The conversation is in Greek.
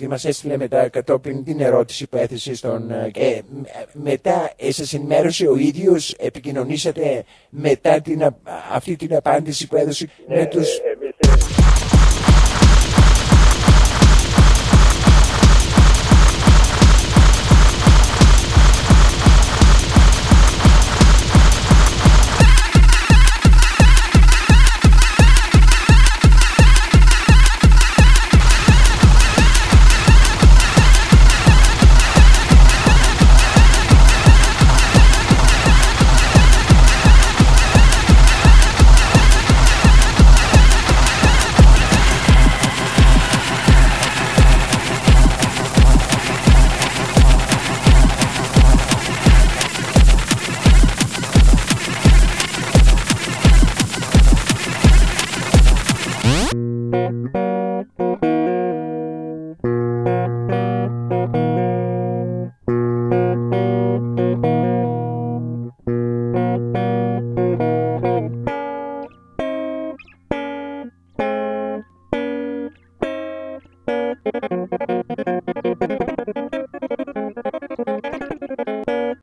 και μας έστειλε μετά κατόπιν την ερώτηση που έθεσε στον... ε, ε μετά ε, σας ενημέρωσε ο ίδιος, επικοινωνήσατε μετά την, αυτή την απάντηση που έδωσε με ναι, τους... Ε,